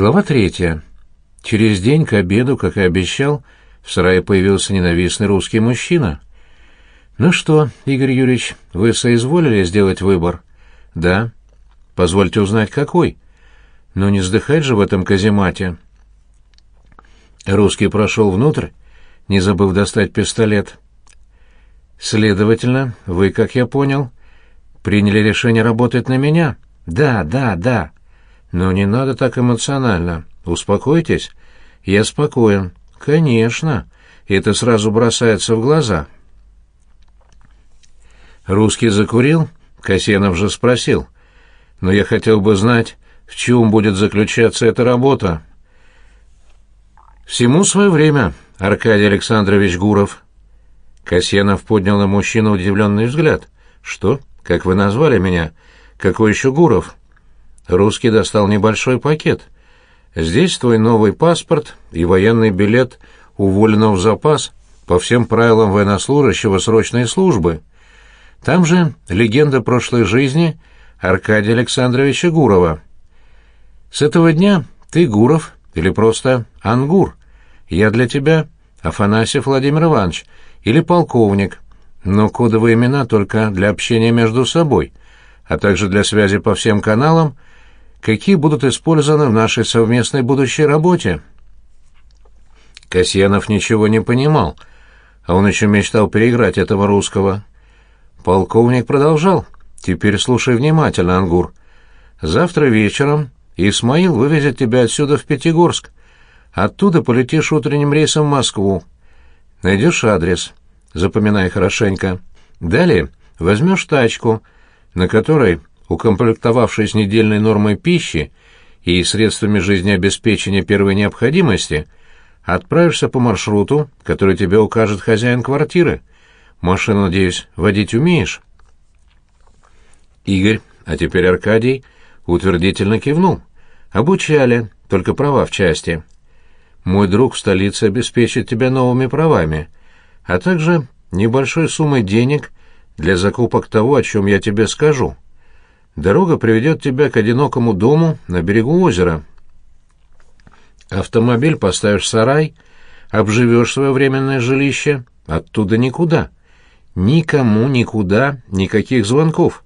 Глава третья. Через день к обеду, как и обещал, в сарае появился ненавистный русский мужчина. «Ну что, Игорь Юрьевич, вы соизволили сделать выбор?» «Да». «Позвольте узнать, какой?» «Ну не вздыхать же в этом каземате». Русский прошел внутрь, не забыв достать пистолет. «Следовательно, вы, как я понял, приняли решение работать на меня?» «Да, да, да». «Но не надо так эмоционально. Успокойтесь». «Я спокоен». «Конечно». Это сразу бросается в глаза. Русский закурил, Касьянов же спросил. «Но я хотел бы знать, в чем будет заключаться эта работа». «Всему свое время, Аркадий Александрович Гуров». Касьянов поднял на мужчину удивленный взгляд. «Что? Как вы назвали меня? Какой еще Гуров?» Русский достал небольшой пакет. «Здесь твой новый паспорт и военный билет уволенного в запас по всем правилам военнослужащего срочной службы. Там же легенда прошлой жизни Аркадия Александровича Гурова. С этого дня ты Гуров или просто Ангур. Я для тебя Афанасьев Владимир Иванович или полковник, но кодовые имена только для общения между собой, а также для связи по всем каналам — какие будут использованы в нашей совместной будущей работе. Касьянов ничего не понимал, а он еще мечтал переиграть этого русского. Полковник продолжал. «Теперь слушай внимательно, Ангур. Завтра вечером Исмаил вывезет тебя отсюда в Пятигорск. Оттуда полетишь утренним рейсом в Москву. Найдешь адрес. Запоминай хорошенько. Далее возьмешь тачку, на которой укомплектовавшись недельной нормой пищи и средствами жизнеобеспечения первой необходимости, отправишься по маршруту, который тебе укажет хозяин квартиры. Машину, надеюсь, водить умеешь?» Игорь, а теперь Аркадий, утвердительно кивнул. «Обучали, только права в части. Мой друг в столице обеспечит тебя новыми правами, а также небольшой суммой денег для закупок того, о чем я тебе скажу». Дорога приведет тебя к одинокому дому на берегу озера. Автомобиль поставишь в сарай, обживешь свое временное жилище, оттуда никуда. Никому никуда, никаких звонков.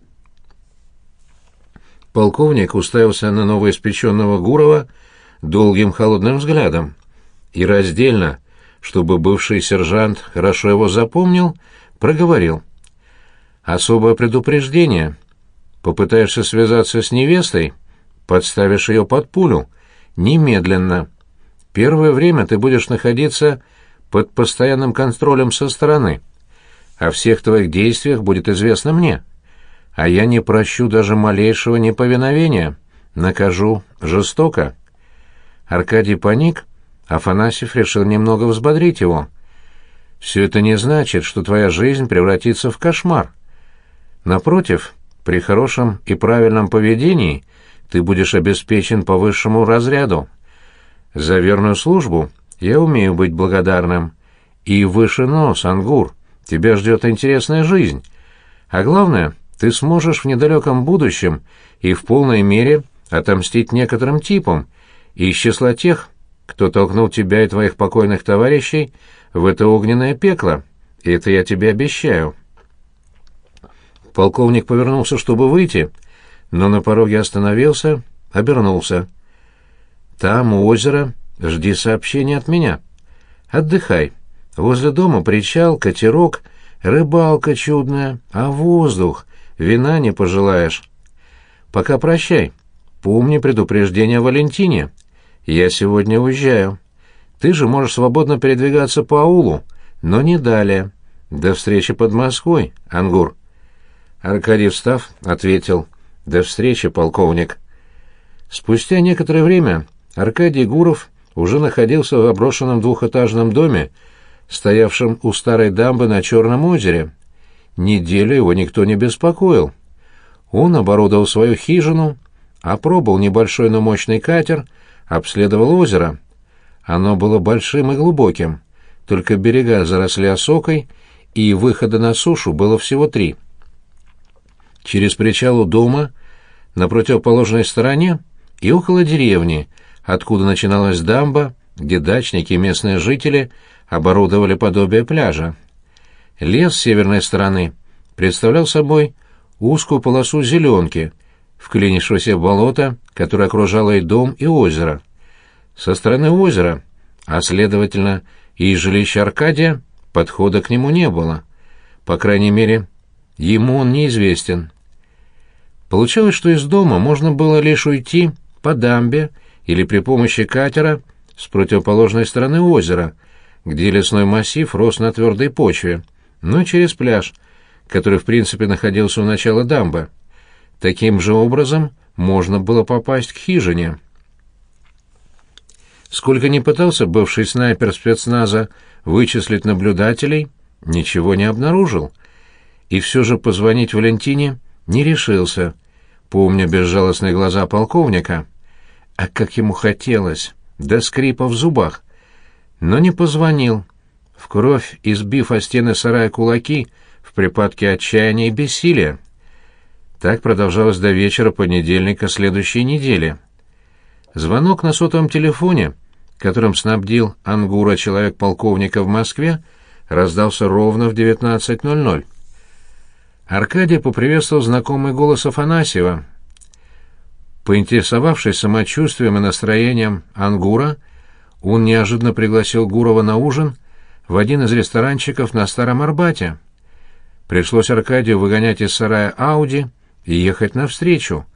Полковник уставился на новоиспеченного Гурова долгим холодным взглядом и раздельно, чтобы бывший сержант хорошо его запомнил, проговорил. «Особое предупреждение. Попытаешься связаться с невестой, подставишь ее под пулю. Немедленно. Первое время ты будешь находиться под постоянным контролем со стороны. О всех твоих действиях будет известно мне. А я не прощу даже малейшего неповиновения. Накажу жестоко. Аркадий паник, Афанасьев решил немного взбодрить его. Все это не значит, что твоя жизнь превратится в кошмар. Напротив, при хорошем и правильном поведении ты будешь обеспечен по высшему разряду. За верную службу я умею быть благодарным. И выше нос, Ангур, тебя ждет интересная жизнь. А главное, ты сможешь в недалеком будущем и в полной мере отомстить некоторым типам из числа тех, кто толкнул тебя и твоих покойных товарищей в это огненное пекло. Это я тебе обещаю». Полковник повернулся, чтобы выйти, но на пороге остановился, обернулся. «Там, у озера, жди сообщения от меня. Отдыхай. Возле дома причал, катерок, рыбалка чудная, а воздух, вина не пожелаешь. Пока прощай. Помни предупреждение Валентине. Я сегодня уезжаю. Ты же можешь свободно передвигаться по аулу, но не далее. До встречи под Москвой, Ангур». Аркадий, встав, ответил «До встречи, полковник». Спустя некоторое время Аркадий Гуров уже находился в оброшенном двухэтажном доме, стоявшем у старой дамбы на Черном озере. Неделю его никто не беспокоил. Он оборудовал свою хижину, опробовал небольшой, но мощный катер, обследовал озеро. Оно было большим и глубоким, только берега заросли осокой, и выхода на сушу было всего три — Через причал у дома, на противоположной стороне и около деревни, откуда начиналась дамба, где дачники и местные жители оборудовали подобие пляжа. Лес с северной стороны представлял собой узкую полосу зеленки, вклинившегося в болото, которое окружало и дом, и озеро. Со стороны озера, а следовательно и из жилища Аркадия, подхода к нему не было. По крайней мере, ему он неизвестен. Получалось, что из дома можно было лишь уйти по дамбе или при помощи катера с противоположной стороны озера, где лесной массив рос на твердой почве, но и через пляж, который в принципе находился у начала дамбы. Таким же образом можно было попасть к хижине. Сколько ни пытался бывший снайпер спецназа вычислить наблюдателей, ничего не обнаружил. И все же позвонить Валентине не решился, помня безжалостные глаза полковника. А как ему хотелось, до скрипа в зубах. Но не позвонил. В кровь, избив о стены сарая кулаки, в припадке отчаяния и бессилия. Так продолжалось до вечера понедельника следующей недели. Звонок на сотовом телефоне, которым снабдил Ангура человек-полковника в Москве, раздался ровно в 19.00. Аркадий поприветствовал знакомый голос Афанасьева. Поинтересовавшись самочувствием и настроением Ангура, он неожиданно пригласил Гурова на ужин в один из ресторанчиков на Старом Арбате. Пришлось Аркадию выгонять из сарая Ауди и ехать навстречу,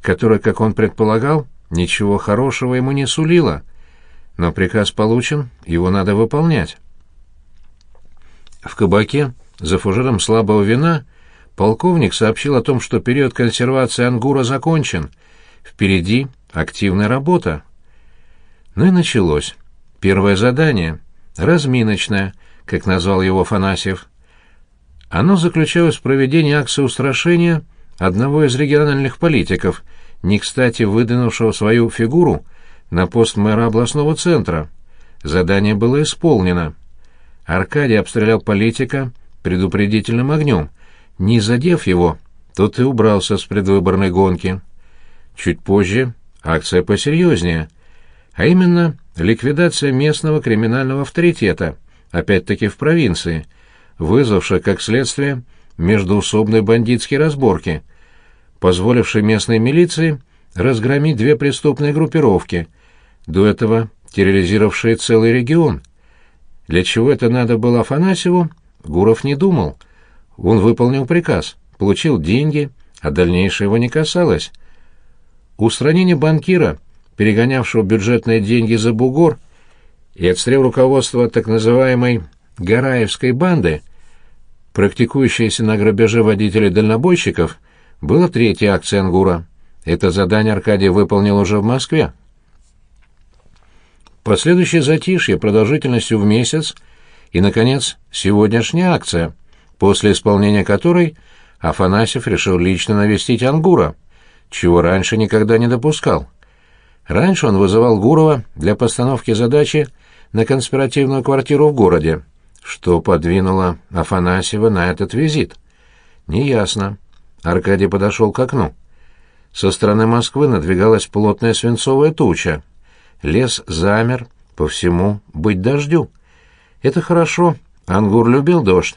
которая, как он предполагал, ничего хорошего ему не сулила. Но приказ получен, его надо выполнять. В кабаке за фужером слабого вина полковник сообщил о том, что период консервации ангура закончен. Впереди активная работа. Ну и началось. Первое задание — разминочное, как назвал его Фанасьев. Оно заключалось в проведении акции устрашения одного из региональных политиков, не кстати выдвинувшего свою фигуру на пост мэра областного центра. Задание было исполнено. Аркадий обстрелял политика предупредительным огнем. Не задев его, тот и убрался с предвыборной гонки. Чуть позже акция посерьезнее, а именно ликвидация местного криминального авторитета, опять-таки в провинции, вызвавшая, как следствие, междуусобные бандитские разборки, позволившие местной милиции разгромить две преступные группировки, до этого терроризировавшие целый регион – для чего это надо было Афанасьеву, Гуров не думал. Он выполнил приказ, получил деньги, а дальнейшее его не касалось. Устранение банкира, перегонявшего бюджетные деньги за бугор, и отстрел руководства так называемой «Гараевской банды», практикующейся на грабеже водителей-дальнобойщиков, было третьей акцией Ангура. Это задание Аркадий выполнил уже в Москве. Последующее затишье продолжительностью в месяц и, наконец, сегодняшняя акция, после исполнения которой Афанасьев решил лично навестить Ангура, чего раньше никогда не допускал. Раньше он вызывал Гурова для постановки задачи на конспиративную квартиру в городе, что подвинуло Афанасьева на этот визит. Неясно. Аркадий подошел к окну. Со стороны Москвы надвигалась плотная свинцовая туча. Лес замер, по всему быть дождю. Это хорошо, Ангур любил дождь.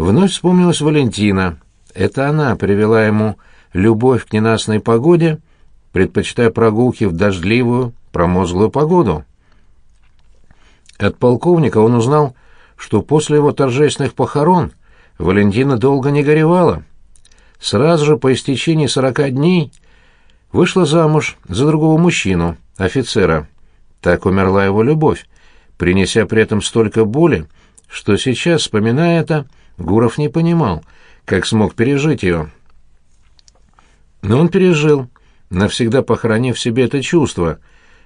Вновь вспомнилась Валентина. Это она привела ему любовь к ненастной погоде, предпочитая прогулки в дождливую, промозглую погоду. От полковника он узнал, что после его торжественных похорон Валентина долго не горевала. Сразу же по истечении сорока дней вышла замуж за другого мужчину — офицера. Так умерла его любовь, принеся при этом столько боли, что сейчас, вспоминая это, Гуров не понимал, как смог пережить ее. Но он пережил, навсегда похоронив в себе это чувство,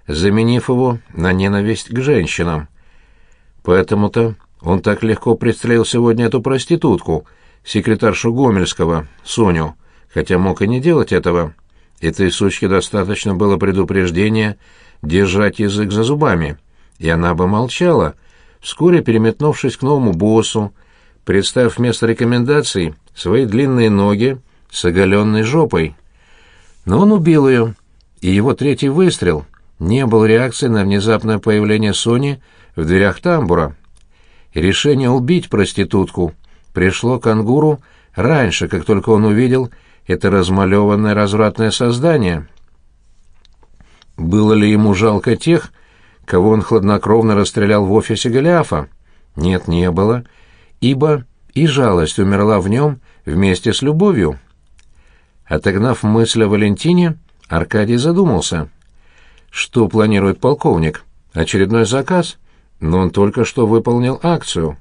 заменив его на ненависть к женщинам. Поэтому-то он так легко пристрелил сегодня эту проститутку, секретаршу Гомельского, Соню, хотя мог и не делать этого. Этой сучке достаточно было предупреждения держать язык за зубами, и она бы молчала, вскоре переметнувшись к новому боссу, представив вместо рекомендаций свои длинные ноги с оголенной жопой. Но он убил ее, и его третий выстрел не было реакции на внезапное появление Сони в дверях тамбура. решение убить проститутку пришло к Ангуру раньше, как только он увидел это размалеванное развратное создание. Было ли ему жалко тех, кого он хладнокровно расстрелял в офисе Голиафа? Нет, не было, ибо и жалость умерла в нем вместе с любовью. Отогнав мысль о Валентине, Аркадий задумался. Что планирует полковник? Очередной заказ? Но он только что выполнил акцию.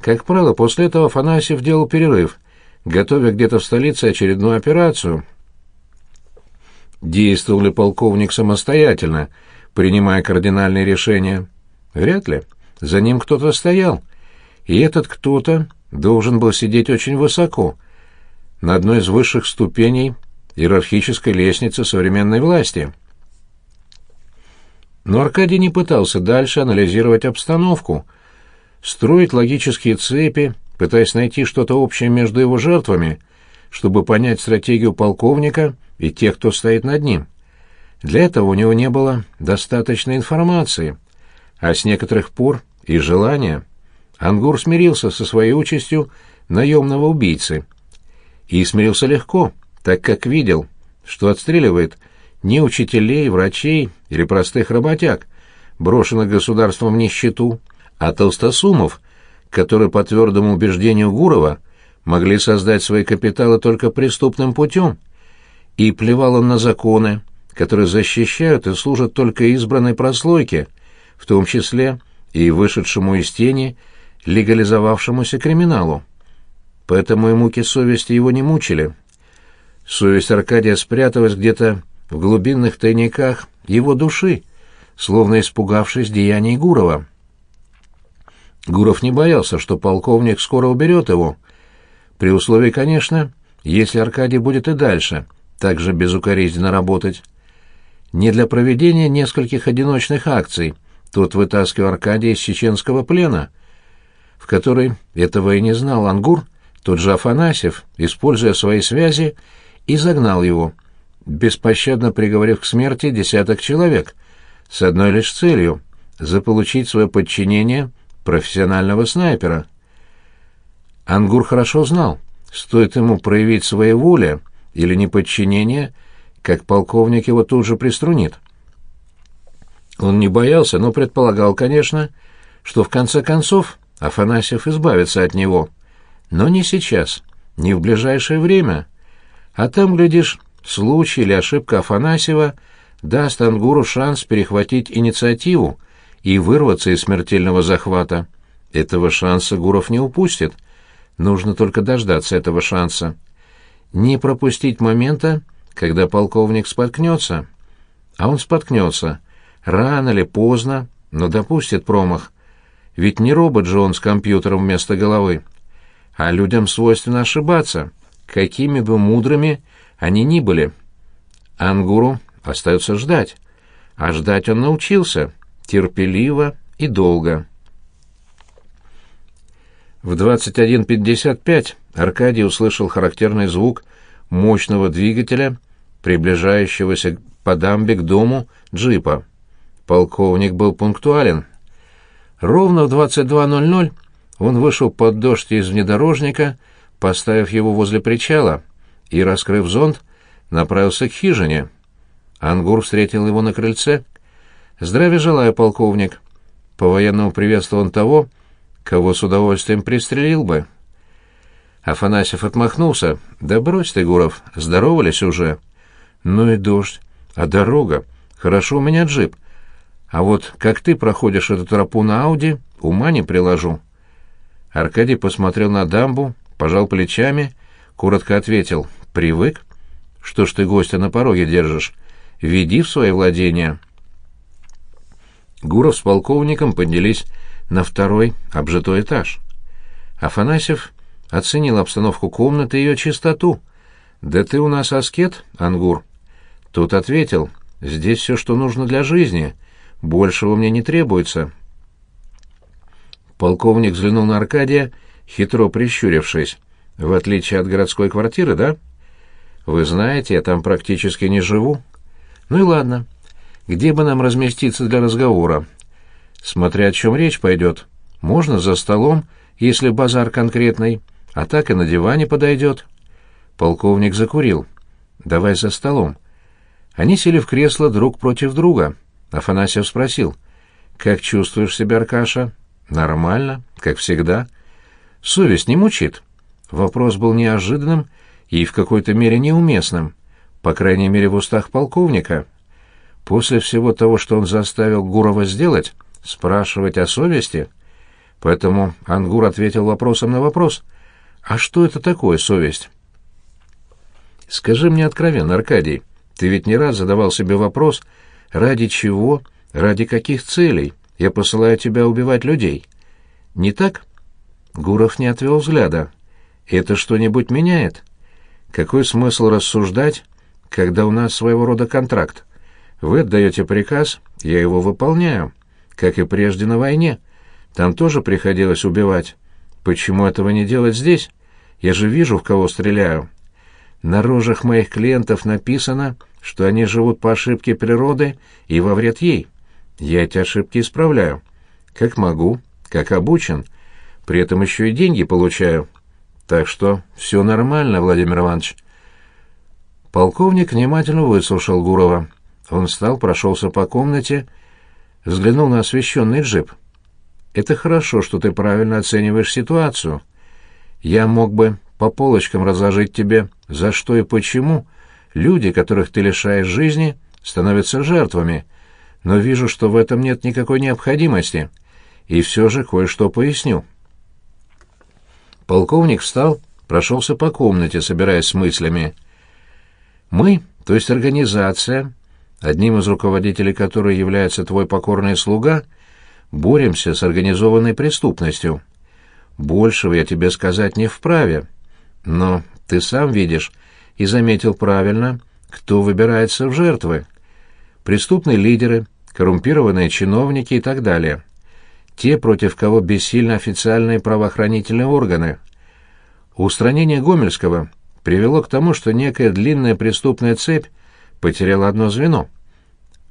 Как правило, после этого Афанасьев делал перерыв, готовя где-то в столице очередную операцию. Действовал ли полковник самостоятельно, принимая кардинальные решения? Вряд ли. За ним кто-то стоял. И этот кто-то должен был сидеть очень высоко, на одной из высших ступеней иерархической лестницы современной власти. Но Аркадий не пытался дальше анализировать обстановку, строить логические цепи, пытаясь найти что-то общее между его жертвами, чтобы понять стратегию полковника и тех, кто стоит над ним. Для этого у него не было достаточной информации, а с некоторых пор и желания. Ангур смирился со своей участью наемного убийцы. И смирился легко, так как видел, что отстреливает не учителей, врачей или простых работяг, брошенных государством нищету, а толстосумов, которые, по твердому убеждению Гурова, могли создать свои капиталы только преступным путем. И плевал он на законы, которые защищают и служат только избранной прослойке, в том числе и вышедшему из тени легализовавшемуся криминалу. Поэтому и муки совести его не мучили. Совесть Аркадия спряталась где-то в глубинных тайниках его души, словно испугавшись деяний Гурова. Гуров не боялся, что полковник скоро уберет его, при условии, конечно, если Аркадий будет и дальше так же безукоризненно работать. Не для проведения нескольких одиночных акций тот вытаскивал Аркадия из чеченского плена, который, этого и не знал Ангур, тот же Афанасьев, используя свои связи, и загнал его — беспощадно приговорив к смерти десяток человек, с одной лишь целью — заполучить свое подчинение профессионального снайпера. Ангур хорошо знал, стоит ему проявить своей воле или неподчинение, как полковник его тут же приструнит. Он не боялся, но предполагал, конечно, что в конце концов Афанасьев избавится от него. Но не сейчас, не в ближайшее время. А там, глядишь, случай или ошибка Афанасьева даст Ангуру шанс перехватить инициативу и вырваться из смертельного захвата. Этого шанса Гуров не упустит. Нужно только дождаться этого шанса. Не пропустить момента, когда полковник споткнется. А он споткнется. Рано или поздно, но допустит промах. Ведь не робот же он с компьютером вместо головы. А людям свойственно ошибаться, какими бы мудрыми они ни были. Ангуру остается ждать. А ждать он научился, терпеливо и долго. В 21.55 Аркадий услышал характерный звук мощного двигателя, приближающегося по дамбе к дому джипа. Полковник был пунктуален. Ровно в 22.00 он вышел под дождь из внедорожника, поставив его возле причала и, раскрыв зонт, направился к хижине. Ангур встретил его на крыльце. «Здравия желаю, полковник!» По-военному приветствовал он того, кого с удовольствием пристрелил бы. Афанасьев отмахнулся. «Да брось ты, Гуров, здоровались уже». «Ну и дождь. А дорога? Хорошо у меня джип. А вот как ты проходишь эту тропу на Ауди, ума не приложу». Аркадий посмотрел на дамбу, пожал плечами, коротко ответил «Привык? Что ж ты гостя на пороге держишь? Веди в свои владения». Гуров с полковником поднялись на второй обжитой этаж. Афанасьев оценил обстановку комнаты и ее чистоту. «Да ты у нас аскет, Ангур?» Тот ответил, «Здесь все, что нужно для жизни. Большего мне не требуется». Полковник взглянул на Аркадия, хитро прищурившись. В отличие от городской квартиры, да? Вы знаете, я там практически не живу. Ну и ладно. где бы нам разместиться для разговора. Смотря о чем речь пойдет. Можно за столом, если базар конкретный, а так и на диване подойдет. Полковник закурил. «Давай за столом». Они сели в кресло друг против друга. Афанасьев спросил. «Как чувствуешь себя, Аркаша?» «Нормально, как всегда». «Совесть не мучит?» Вопрос был неожиданным и в какой-то мере неуместным, по крайней мере в устах полковника. После всего того, что он заставил Гурова сделать, спрашивать о совести? Поэтому Ангур ответил вопросом на вопрос. «А что это такое совесть?» «Скажи мне откровенно, Аркадий, ты ведь не раз задавал себе вопрос, ради чего, ради каких целей я посылаю тебя убивать людей? Не так?» Гуров не отвел взгляда. «Это что-нибудь меняет? Какой смысл рассуждать, когда у нас своего рода контракт? Вы отдаете приказ, я его выполняю, как и прежде на войне. Там тоже приходилось убивать. Почему этого не делать здесь? Я же вижу, в кого стреляю. На рожах моих клиентов написано, что они живут по ошибке природы и во вред ей. Я эти ошибки исправляю. Как могу, как обучен. При этом еще и деньги получаю. Так что все нормально, Владимир Иванович. Полковник внимательно выслушал Гурова. Он встал, прошелся по комнате, взглянул на освещенный джип. «Это хорошо, что ты правильно оцениваешь ситуацию. Я мог бы по полочкам разложить тебе, за что и почему люди, которых ты лишаешь жизни, становятся жертвами, но вижу, что в этом нет никакой необходимости, и все же кое-что поясню». Полковник встал, прошелся по комнате, собираясь с мыслями. «Мы, то есть организация, одним из руководителей которой является твой покорный слуга, боремся с организованной преступностью. Большего я тебе сказать не вправе, но ты сам видишь и заметил правильно, кто выбирается в жертвы. Преступные лидеры, коррумпированные чиновники и так далее. Те, против кого бессильны официальные правоохранительные органы. Устранение Гомельского привело к тому, что некая длинная преступная цепь потеряла одно звено.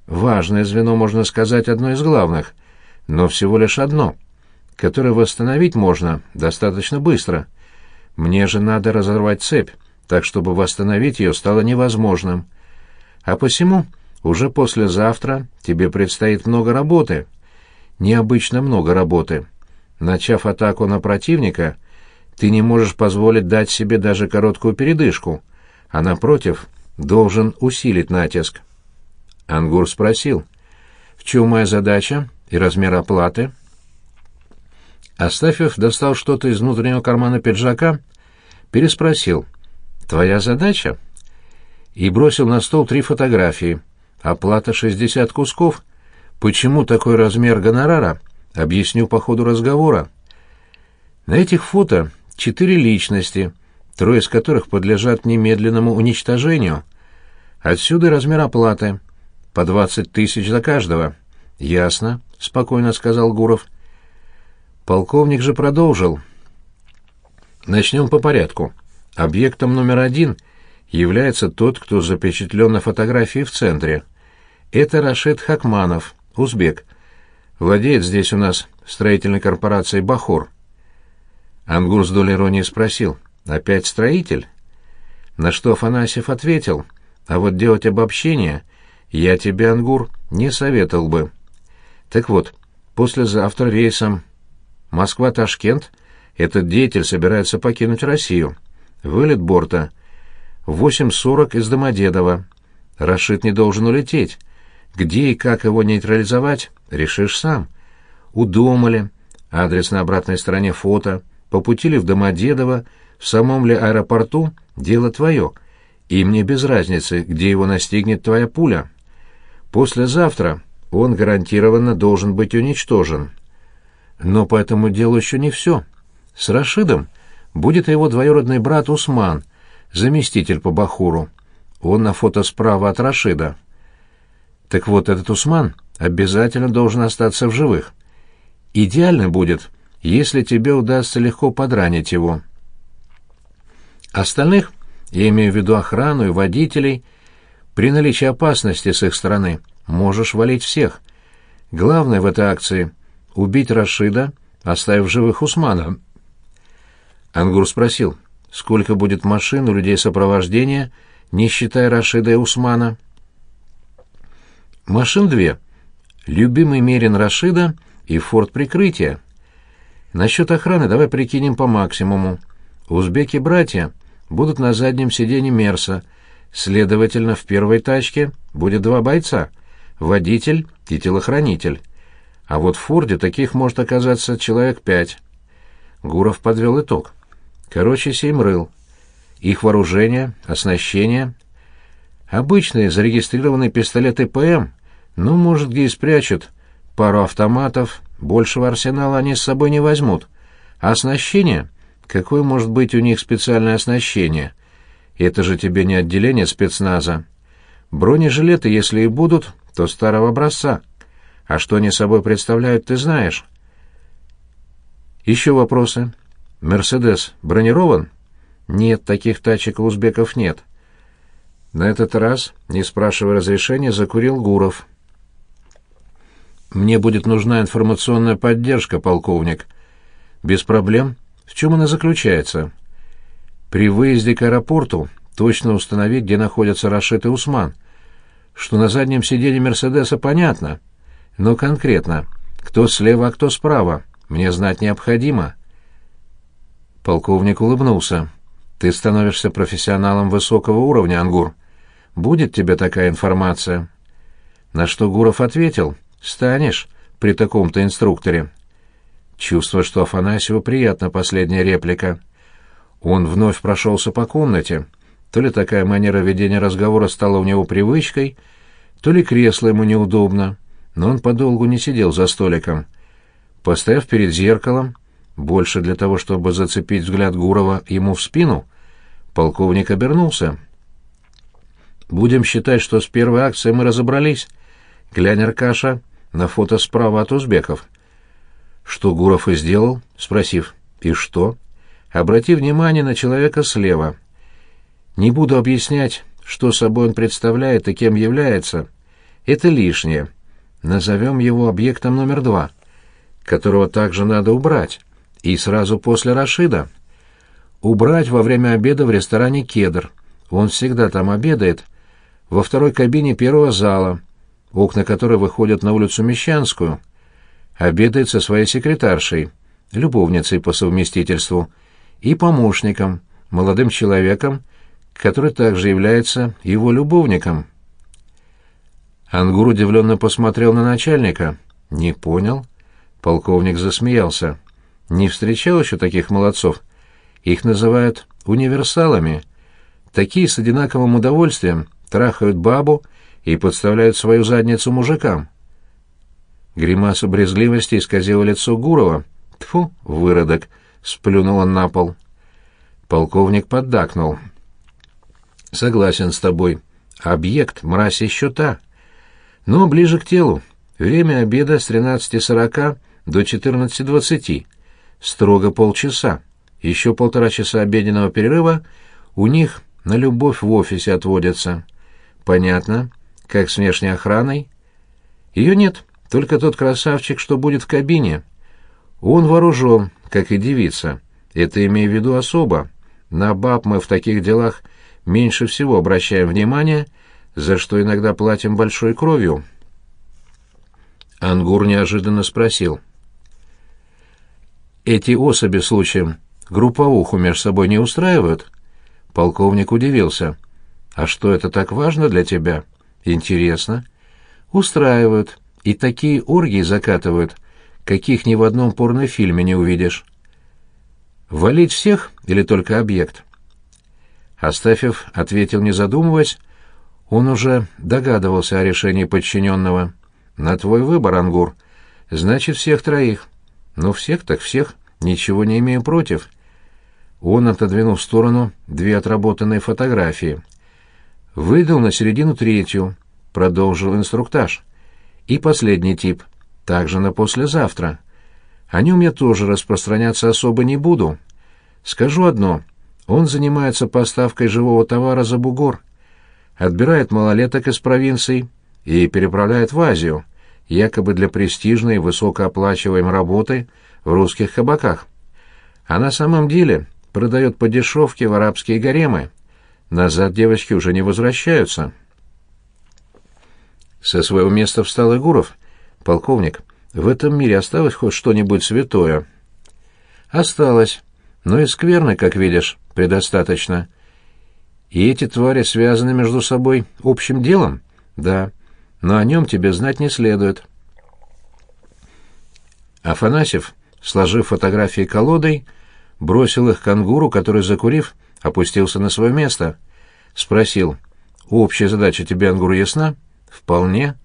Важное звено, можно сказать, одно из главных, но всего лишь одно, которое восстановить можно достаточно быстро. Мне же надо разорвать цепь, так чтобы восстановить ее стало невозможным. А посему уже послезавтра тебе предстоит много работы. Необычно много работы. Начав атаку на противника, ты не можешь позволить дать себе даже короткую передышку, а, напротив, должен усилить натиск. Ангур спросил, в чем моя задача и размер оплаты? Астафьев достал что-то из внутреннего кармана пиджака, переспросил, твоя задача? И бросил на стол три фотографии. Оплата 60 кусков. Почему такой размер гонорара? Объясню по ходу разговора. На этих фото четыре личности — трое из которых подлежат немедленному уничтожению. Отсюда размер оплаты. По двадцать тысяч за каждого. Ясно, спокойно сказал Гуров. Полковник же продолжил. Начнем по порядку. Объектом номер один является тот, кто запечатлен на фотографии в центре. Это Рашид Хакманов, узбек. Владеет здесь у нас строительной корпорацией «Бахур». Ангур с долей иронии спросил. Опять строитель? На что Афанасьев ответил, а вот делать обобщение я тебе, Ангур, не советовал бы. Так вот, послезавтра рейсом Москва-Ташкент этот деятель собирается покинуть Россию. Вылет борта. 8.40 из Домодедово. Рашид не должен улететь. Где и как его нейтрализовать, решишь сам. Удумали. Адрес на обратной стороне фото. По пути ли в Домодедово, в самом ли аэропорту — дело твое, и мне без разницы, где его настигнет твоя пуля. Послезавтра он гарантированно должен быть уничтожен. Но по этому делу еще не все. С Рашидом будет его двоюродный брат Усман, заместитель по Бахуру. Он на фото справа от Рашида. Так вот, этот Усман обязательно должен остаться в живых. Идеально будет, если тебе удастся легко подранить его». Остальных, я имею в виду охрану и водителей, при наличии опасности с их стороны, можешь валить всех. Главное в этой акции — убить Рашида, оставив живых Усмана. Ангур спросил, сколько будет машин у людей сопровождения, не считая Рашида и Усмана. Машин две. Любимый Мерин Рашида и форт прикрытия. Насчет охраны давай прикинем по максимуму. Узбеки-братья будут на заднем сиденье Мерса, следовательно, в первой тачке будет два бойца — водитель и телохранитель. А вот в Форде таких может оказаться человек пять. Гуров подвел итог. Короче, семь рыл. Их вооружение, оснащение. Обычные зарегистрированные пистолеты ПМ, ну, может, где и спрячут. Пару автоматов, большего арсенала они с собой не возьмут. А оснащение? Какое может быть у них специальное оснащение? Это же тебе не отделение спецназа. Бронежилеты, если и будут, то старого образца. А что они собой представляют, ты знаешь. Еще вопросы? «Мерседес бронирован?» «Нет, таких тачек у узбеков нет». На этот раз, не спрашивая разрешения, закурил Гуров. «Мне будет нужна информационная поддержка, полковник». «Без проблем. В чем она заключается?» «При выезде к аэропорту точно установить, где находятся Рашид и Усман. Что на заднем сиденье Мерседеса понятно, но конкретно, кто слева, а кто справа, мне знать необходимо». Полковник улыбнулся. «Ты становишься профессионалом высокого уровня, Ангур. Будет тебе такая информация?» На что Гуров ответил. «Станешь при таком-то инструкторе». Чувство, что Афанасьеву приятна последняя реплика. Он вновь прошелся по комнате. То ли такая манера ведения разговора стала у него привычкой, то ли кресло ему неудобно, но он подолгу не сидел за столиком. Поставив перед зеркалом, больше для того, чтобы зацепить взгляд Гурова ему в спину, полковник обернулся. «Будем считать, что с первой акцией мы разобрались. Глянь, Аркаша, на фото справа от узбеков». «Что Гуров и сделал?» — спросив. «И что?» «Обрати внимание на человека слева. Не буду объяснять, что собой он представляет и кем является. Это лишнее. Назовем его объектом номер два, которого также надо убрать». И сразу после Рашида. Убрать во время обеда в ресторане «Кедр». Он всегда там обедает. Во второй кабине первого зала, окна которой выходят на улицу Мещанскую. Обедает со своей секретаршей, любовницей по совместительству, и помощником, молодым человеком, который также является его любовником. Ангур удивленно посмотрел на начальника. «Не понял?» Полковник засмеялся. Не встречал еще таких молодцов. Их называют универсалами. Такие с одинаковым удовольствием трахают бабу и подставляют свою задницу мужикам. Гримаса брезгливости исказила лицо Гурова. Тфу, выродок, сплюнул он на пол. Полковник поддакнул. Согласен с тобой. Объект, мразь еще та. Но ближе к телу. Время обеда с 13.40 до 14.20 строго полчаса. Еще полтора часа обеденного перерыва у них на любовь в офисе отводятся. Понятно. Как с внешней охраной? Ее нет, только тот красавчик, что будет в кабине. Он вооружен, как и девица. Это имею в виду особо. На баб мы в таких делах меньше всего обращаем внимание, за что иногда платим большой кровью. Ангур неожиданно спросил — эти особи случаем групповуху между собой не устраивают? Полковник удивился. А что это так важно для тебя? Интересно. Устраивают. И такие оргии закатывают, каких ни в одном порнофильме не увидишь. Валить всех или только объект? Астафьев ответил, не задумываясь. Он уже догадывался о решении подчиненного. «На твой выбор, Ангур. Значит, всех троих». «Ну, всех так всех. Ничего не имею против. Он отодвинул в сторону две отработанные фотографии. Выдал на середину третью, продолжил инструктаж. И последний тип, также на послезавтра. О нем я тоже распространяться особо не буду. Скажу одно. Он занимается поставкой живого товара за бугор. Отбирает малолеток из провинций и переправляет в Азию, якобы для престижной высокооплачиваемой работы в русских кабаках. А на самом деле продает по дешевке в арабские гаремы. Назад девочки уже не возвращаются. Со своего места встал Игуров. «Полковник, в этом мире осталось хоть что-нибудь святое?» «Осталось. Но и скверны, как видишь, предостаточно. И эти твари связаны между собой общим делом? Да. Но о нем тебе знать не следует». Афанасьев, сложив фотографии колодой, бросил их кангуру, который, закурив, опустился на свое место. Спросил, «Общая задача тебе, Ангур, ясна?» «Вполне.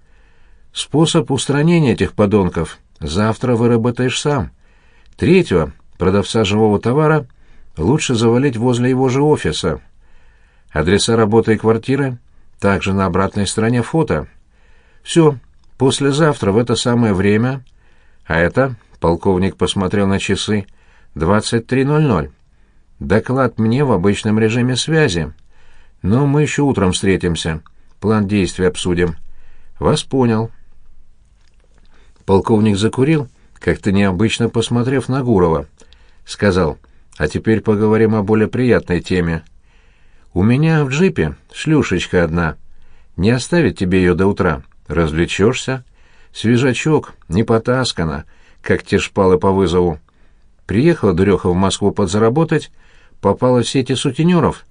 Способ устранения этих подонков завтра выработаешь сам. Третьего, продавца живого товара, лучше завалить возле его же офиса. Адреса работы и квартиры также на обратной стороне фото. Все, послезавтра в это самое время, а это, полковник посмотрел на часы, 23.00. Доклад мне в обычном режиме связи. Но мы еще утром встретимся. План действий обсудим. Вас понял. Полковник закурил, как-то необычно посмотрев на Гурова. Сказал, а теперь поговорим о более приятной теме. У меня в джипе шлюшечка одна. Не оставить тебе ее до утра. Развлечешься? Свежачок, не потаскана, как те шпалы по вызову. Приехала дуреха в Москву подзаработать, попала в сети сутенеров.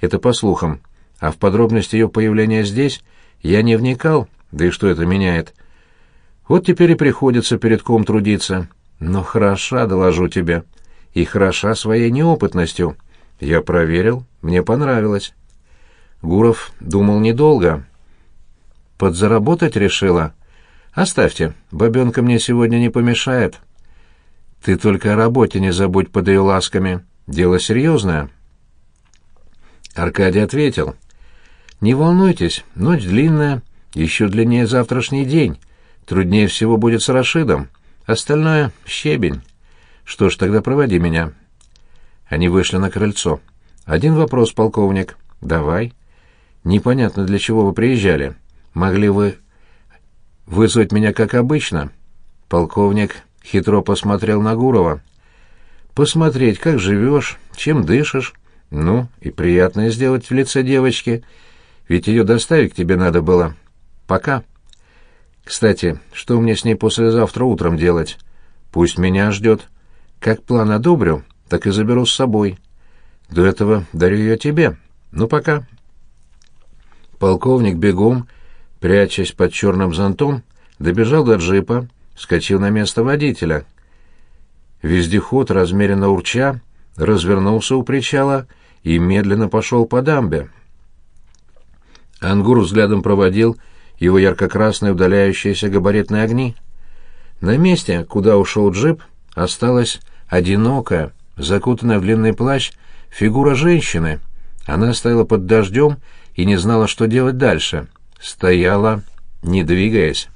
Это по слухам а в подробности ее появления здесь я не вникал, да и что это меняет. Вот теперь и приходится перед ком трудиться. Но хороша, доложу тебе, и хороша своей неопытностью. Я проверил, мне понравилось. Гуров думал недолго. Подзаработать решила? Оставьте, бабенка мне сегодня не помешает. Ты только о работе не забудь под ее ласками. Дело серьезное. Аркадий ответил — не волнуйтесь, ночь длинная, еще длиннее завтрашний день. Труднее всего будет с Рашидом. Остальное — щебень. Что ж, тогда проводи меня. Они вышли на крыльцо. Один вопрос, полковник. Давай. Непонятно, для чего вы приезжали. Могли вы вызвать меня, как обычно? Полковник хитро посмотрел на Гурова. Посмотреть, как живешь, чем дышишь. Ну, и приятное сделать в лице девочки — ведь ее доставить тебе надо было. Пока. Кстати, что мне с ней послезавтра утром делать? Пусть меня ждет. Как план одобрю, так и заберу с собой. До этого дарю ее тебе. Ну, пока. Полковник бегом, прячась под черным зонтом, добежал до джипа, скочил на место водителя. Вездеход, размеренно урча, развернулся у причала и медленно пошел по дамбе. Ангур взглядом проводил его ярко-красные удаляющиеся габаритные огни. На месте, куда ушел джип, осталась одинокая, закутанная в длинный плащ, фигура женщины. Она стояла под дождем и не знала, что делать дальше. Стояла, не двигаясь.